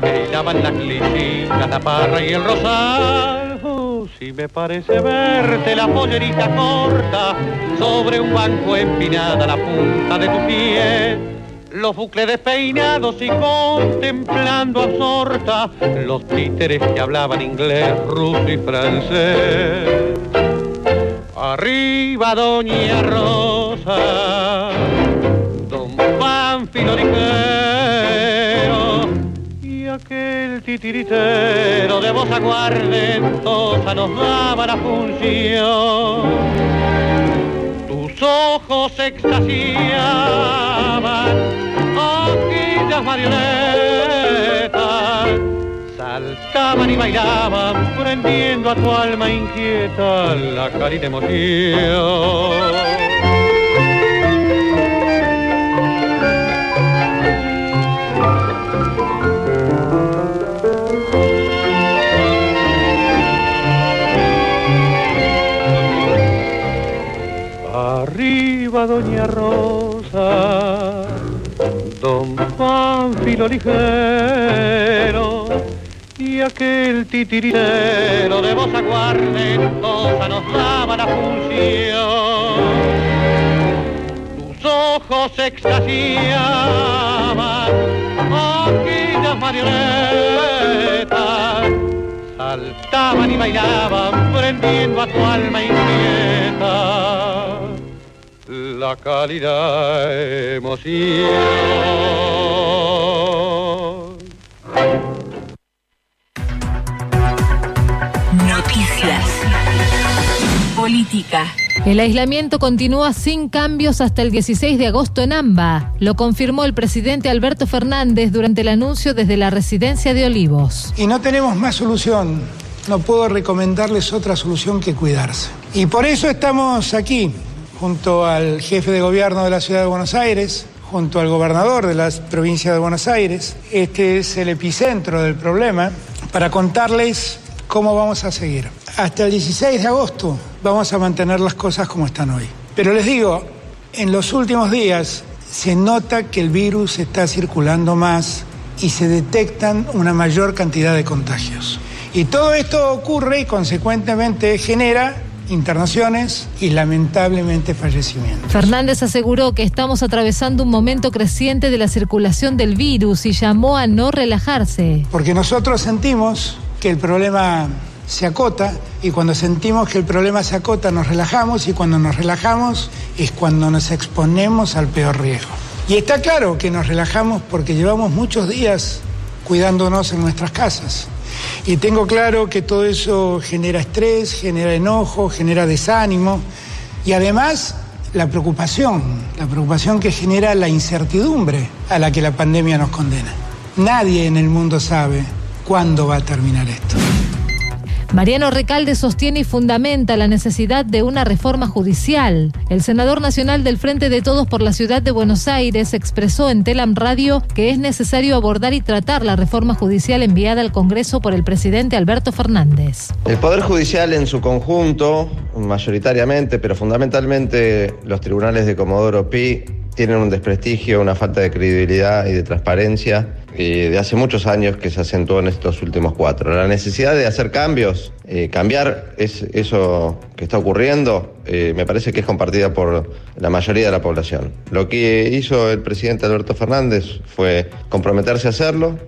que hilaban las lisitas, la parra y el rosal. Oh, si me parece verte la pollerita corta sobre un banco empinada la punta de tu pie. Los bucles despeinados y contemplando absorta los títeres que hablaban inglés, ruso y francés. Arriba Doña Rosa, aquel titiritero de voz aguardentosa nos daba la función. Tus ojos extasiaban, aquellas marionetas saltaban y bailaban, prendiendo a tu alma inquieta la cálida emoción. Doña Rosa, Don Pánfilo ligero y aquel titiritero de voz aguardentosa nos daba la función. Tus ojos extasiaban, aquellas marionetas. Saltaban y bailaban, prendiendo a tu alma inquieta la cálida emoción. Noticias. Política. El aislamiento continúa sin cambios hasta el 16 de agosto en AMBA. Lo confirmó el presidente Alberto Fernández durante el anuncio desde la residencia de Olivos. Y no tenemos más solución. No puedo recomendarles otra solución que cuidarse. Y por eso estamos aquí, junto al jefe de gobierno de la ciudad de Buenos Aires, junto al gobernador de la provincia de Buenos Aires. Este es el epicentro del problema para contarles cómo vamos a seguir. Hasta el 16 de agosto vamos a mantener las cosas como están hoy. Pero les digo, en los últimos días se nota que el virus está circulando más y se detectan una mayor cantidad de contagios. Y todo esto ocurre y consecuentemente genera internaciones y lamentablemente fallecimientos. Fernández aseguró que estamos atravesando un momento creciente de la circulación del virus y llamó a no relajarse. Porque nosotros sentimos que el problema se acota y cuando sentimos que el problema se acota nos relajamos y cuando nos relajamos es cuando nos exponemos al peor riesgo. Y está claro que nos relajamos porque llevamos muchos días cuidándonos en nuestras casas. Y tengo claro que todo eso genera estrés, genera enojo, genera desánimo y además la preocupación, la preocupación que genera la incertidumbre a la que la pandemia nos condena. Nadie en el mundo sabe cuándo va a terminar esto. Mariano Recalde sostiene y fundamenta la necesidad de una reforma judicial. El senador nacional del Frente de Todos por la Ciudad de Buenos Aires expresó en Telam Radio que es necesario abordar y tratar la reforma judicial enviada al Congreso por el presidente Alberto Fernández. El Poder Judicial en su conjunto, mayoritariamente, pero fundamentalmente los tribunales de Comodoro Pi, tienen un desprestigio, una falta de credibilidad y de transparencia eh, de hace muchos años que se acentuó en estos últimos cuatro. La necesidad de hacer cambios, eh, cambiar es, eso que está ocurriendo, eh, me parece que es compartida por la mayoría de la población. Lo que hizo el presidente Alberto Fernández fue comprometerse a hacerlo,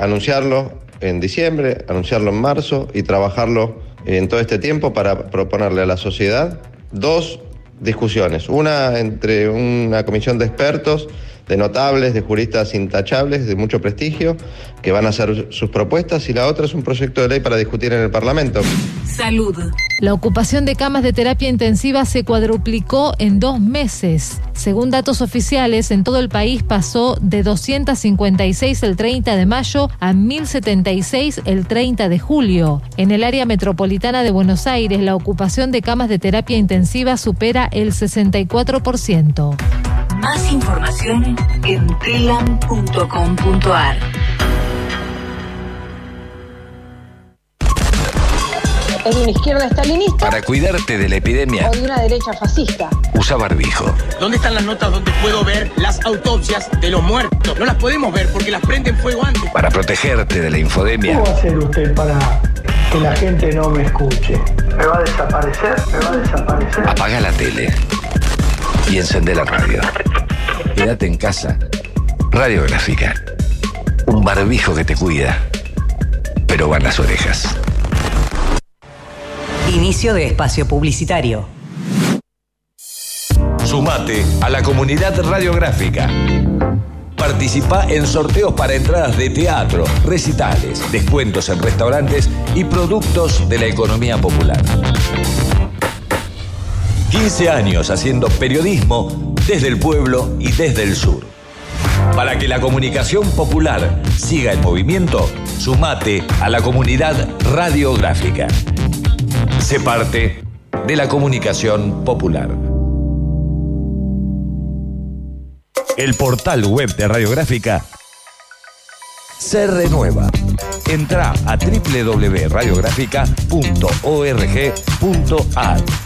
anunciarlo en diciembre, anunciarlo en marzo y trabajarlo en todo este tiempo para proponerle a la sociedad dos discusiones. Una entre una comisión de expertos, de notables, de juristas intachables, de mucho prestigio, que van a hacer sus propuestas, y la otra es un proyecto de ley para discutir en el Parlamento. Salud. La ocupación de camas de terapia intensiva se cuadruplicó en dos meses. Según datos oficiales, en todo el país pasó de 256 el 30 de mayo a 1076 el 30 de julio. En el área metropolitana de Buenos Aires, la ocupación de camas de terapia intensiva supera el 64%. Más información en telam.com.ar. es de una izquierda estalinista Para cuidarte de la epidemia, o de una derecha fascista. usa barbijo. ¿Dónde están las notas donde puedo ver las autopsias de los muertos? No las podemos ver porque las prenden fuego antes. Para protegerte de la infodemia, ¿Cómo va a hacer usted para que la gente no me escuche? ¿Me va a desaparecer? ¿Me va a desaparecer? apaga la tele y encende la radio. Quédate en casa. Radiográfica. Un barbijo que te cuida, pero van las orejas. Inicio de espacio publicitario. Sumate a la comunidad radiográfica. Participa en sorteos para entradas de teatro, recitales, descuentos en restaurantes y productos de la economía popular. 15 años haciendo periodismo desde el pueblo y desde el sur. Para que la comunicación popular siga en movimiento, sumate a la comunidad radiográfica. Sé parte de la comunicación popular. El portal web de Radiográfica se renueva. Entra a www.radiográfica.org.ar.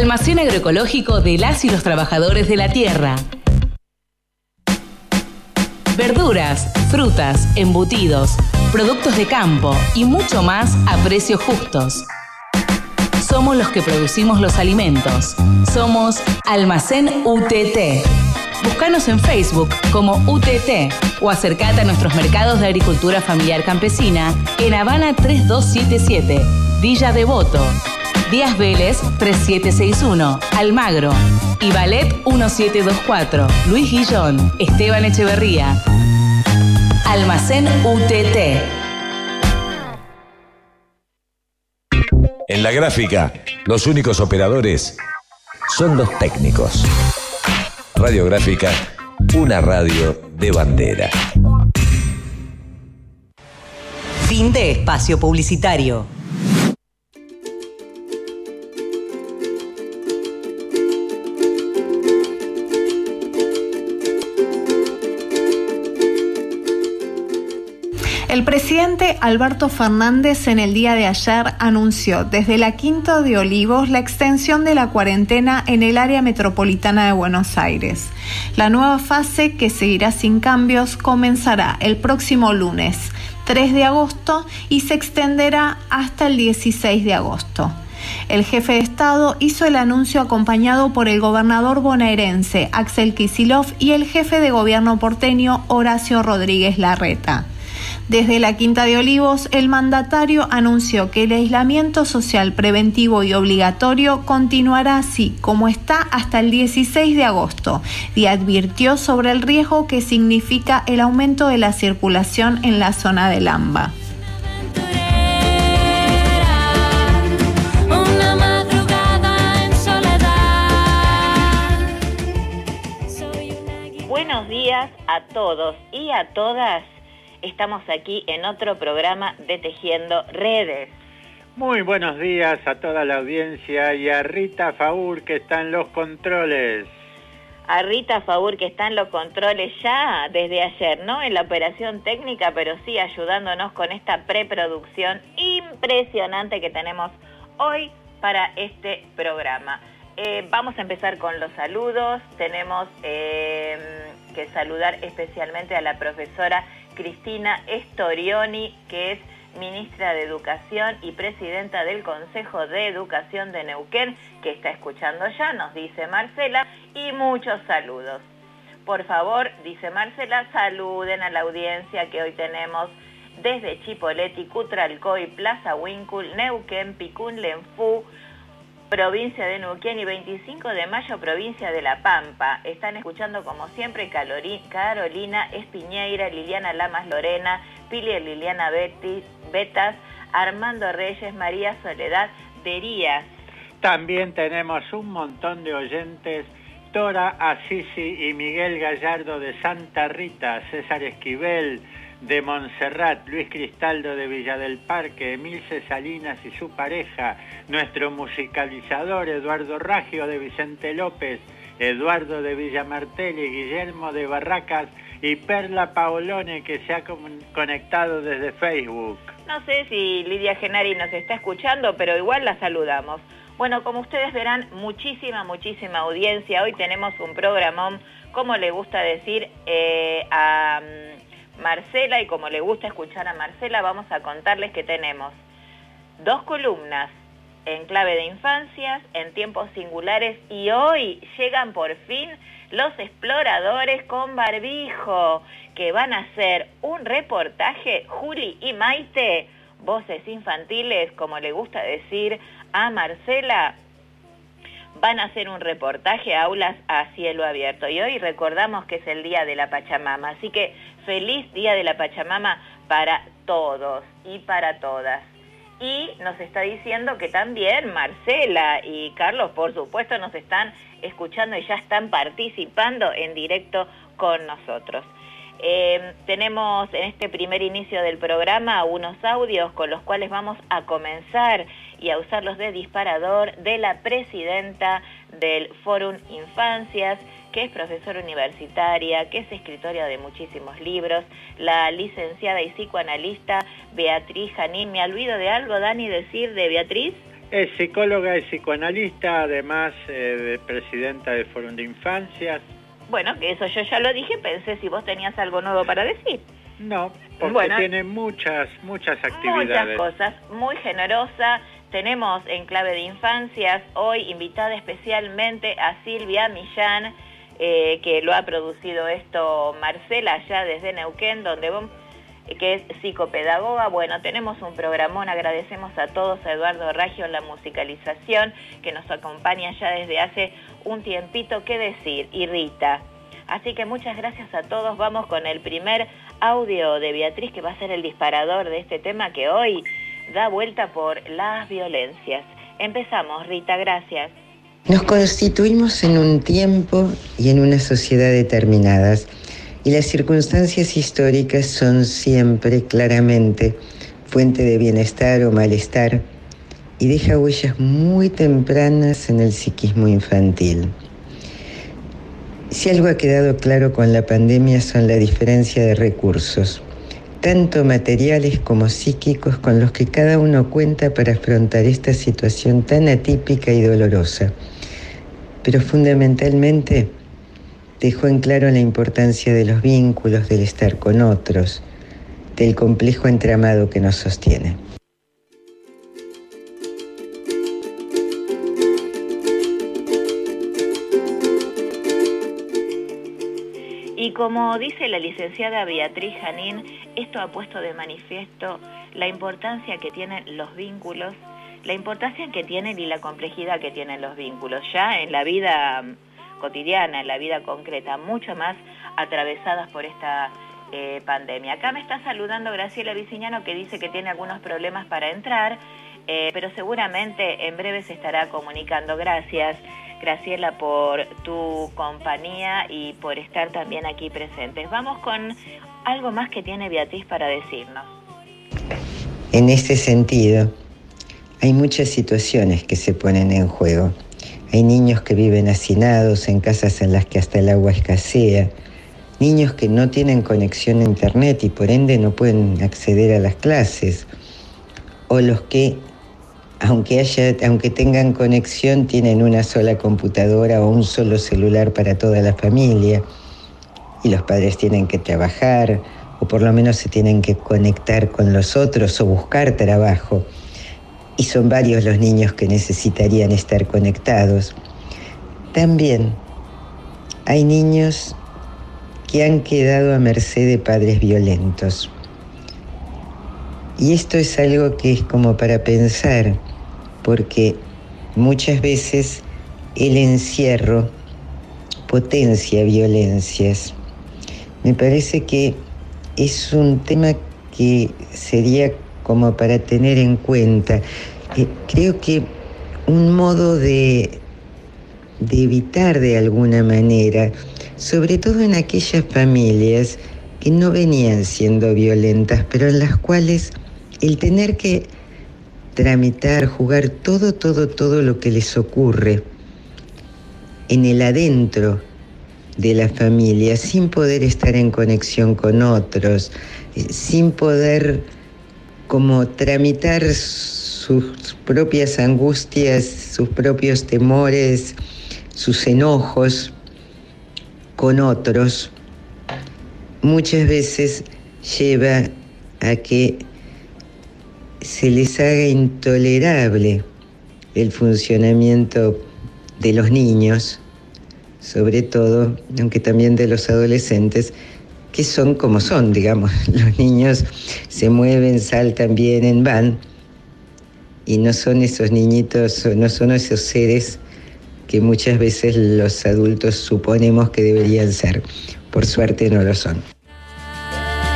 Almacén agroecológico de las y los trabajadores de la tierra. Verduras, frutas, embutidos, productos de campo y mucho más a precios justos. Somos los que producimos los alimentos. Somos Almacén UTT. Búscanos en Facebook como UTT o acercate a nuestros mercados de agricultura familiar campesina en Habana 3277, Villa Devoto, Díaz Vélez 3761, Almagro y Ballet 1724, Luis Guillón, Esteban Echeverría. Almacén UTT. En la gráfica, los únicos operadores son los técnicos. Radiográfica, una radio de bandera. Fin de espacio publicitario. El presidente Alberto Fernández en el día de ayer anunció desde la Quinta de Olivos la extensión de la cuarentena en el área metropolitana de Buenos Aires. La nueva fase, que seguirá sin cambios, comenzará el próximo lunes 3 de agosto y se extenderá hasta el 16 de agosto. El jefe de Estado hizo el anuncio acompañado por el gobernador bonaerense Axel Kisilov y el jefe de gobierno porteño Horacio Rodríguez Larreta. Desde la Quinta de Olivos, el mandatario anunció que el aislamiento social preventivo y obligatorio continuará así como está hasta el 16 de agosto y advirtió sobre el riesgo que significa el aumento de la circulación en la zona del AMBA. Una madrugada en soledad. Buenos días a todos y a todas. Estamos aquí en otro programa de Tejiendo Redes. Muy buenos días a toda la audiencia y a Rita Faur que está en los controles. A Rita Faur que está en los controles ya desde ayer, no en la operación técnica, pero sí ayudándonos con esta preproducción impresionante que tenemos hoy para este programa. Eh, vamos a empezar con los saludos. Tenemos eh, que saludar especialmente a la profesora Cristina Estorioni, que es ministra de Educación y presidenta del Consejo de Educación de Neuquén, que está escuchando ya, nos dice Marcela, y muchos saludos. Por favor, dice Marcela, saluden a la audiencia que hoy tenemos desde Chipoleti, Cutralcoy, Plaza Wincul, Neuquén, Picún, Lenfú, provincia de Neuquén y 25 de mayo, provincia de La Pampa. Están escuchando como siempre Carolina Espiñeira, Liliana Lamas Lorena, Pili Liliana Betas, Armando Reyes, María Soledad Derías. También tenemos un montón de oyentes, Tora Assisi y Miguel Gallardo de Santa Rita, César Esquivel de Montserrat, Luis Cristaldo de Villa del Parque, Emilce Salinas y su pareja, nuestro musicalizador Eduardo Raggio de Vicente López, Eduardo de Villamartelli, Guillermo de Barracas y Perla Paolone que se ha conectado desde Facebook. No sé si Lidia Genari nos está escuchando, pero igual la saludamos. Bueno, como ustedes verán, muchísima, muchísima audiencia. Hoy tenemos un programón, como le gusta decir eh, a mm, Marcela y como le gusta escuchar a Marcela, vamos a contarles que tenemos dos columnas en clave de infancias, en tiempos singulares y hoy llegan por fin los exploradores con barbijo que van a hacer un reportaje, Juli y Maite, voces infantiles, como le gusta decir a Marcela, van a hacer un reportaje aulas a cielo abierto. Y hoy recordamos que es el Día de la Pachamama, así que feliz Día de la Pachamama para todos y para todas. Y nos está diciendo que también Marcela y Carlos, por supuesto, nos están escuchando y ya están participando en directo con nosotros. Eh, tenemos en este primer inicio del programa unos audios con los cuales vamos a comenzar y a usarlos de disparador de la presidenta del Fórum Infancias, que es profesora universitaria, que es escritora de muchísimos libros, la licenciada y psicoanalista Beatriz Janín. ¿Me olvido de algo, Dani, decir de Beatriz? Es psicóloga y psicoanalista, además eh, de presidenta del Fórum de Infancias. Bueno, que eso yo ya lo dije, pensé si vos tenías algo nuevo para decir. No, porque tiene muchas, muchas actividades. Muchas cosas, muy generosa. Tenemos en clave de infancias hoy invitada especialmente a Silvia Millán, eh, que lo ha producido esto Marcela allá desde Neuquén, donde que es psicopedagoga. Bueno, tenemos un programón, agradecemos a todos, a Eduardo Raggio en la musicalización, que nos acompaña ya desde hace un tiempito, qué decir, y Rita. Así que muchas gracias a todos, vamos con el primer audio de Beatriz, que va a ser el disparador de este tema que hoy da vuelta por las violencias. Empezamos, Rita, gracias. Nos constituimos en un tiempo y en una sociedad determinadas y las circunstancias históricas son siempre claramente fuente de bienestar o malestar y deja huellas muy tempranas en el psiquismo infantil. Si algo ha quedado claro con la pandemia son la diferencia de recursos, tanto materiales como psíquicos con los que cada uno cuenta para afrontar esta situación tan atípica y dolorosa. Pero fundamentalmente, dejó en claro la importancia de los vínculos, del estar con otros, del complejo entramado que nos sostiene. Y como dice la licenciada Beatriz Janín, esto ha puesto de manifiesto la importancia que tienen los vínculos, la importancia que tienen y la complejidad que tienen los vínculos ya en la vida cotidiana, en la vida concreta, mucho más atravesadas por esta eh, pandemia. Acá me está saludando Graciela Viciñano que dice que tiene algunos problemas para entrar, eh, pero seguramente en breve se estará comunicando. Gracias. Graciela, por tu compañía y por estar también aquí presentes. Vamos con algo más que tiene Beatriz para decirnos. En este sentido, hay muchas situaciones que se ponen en juego. Hay niños que viven hacinados en casas en las que hasta el agua escasea, niños que no tienen conexión a internet y por ende no pueden acceder a las clases, o los que, aunque, aunque tengan conexión, tienen una sola computadora o un solo celular para toda la familia, y los padres tienen que trabajar, o por lo menos se tienen que conectar con los otros o buscar trabajo y son varios los niños que necesitarían estar conectados. También hay niños que han quedado a merced de padres violentos. Y esto es algo que es como para pensar, porque muchas veces el encierro potencia violencias. Me parece que es un tema que sería como para tener en cuenta. Eh, creo que un modo de, de evitar de alguna manera, sobre todo en aquellas familias que no venían siendo violentas, pero en las cuales el tener que tramitar, jugar todo, todo, todo lo que les ocurre en el adentro de la familia, sin poder estar en conexión con otros, eh, sin poder como tramitar sus propias angustias, sus propios temores, sus enojos con otros, muchas veces lleva a que se les haga intolerable el funcionamiento de los niños, sobre todo, aunque también de los adolescentes, que son como son, digamos. Los niños se mueven, saltan, vienen, van, y no son esos niñitos, no son esos seres que muchas veces los adultos suponemos que deberían ser. Por suerte no lo son.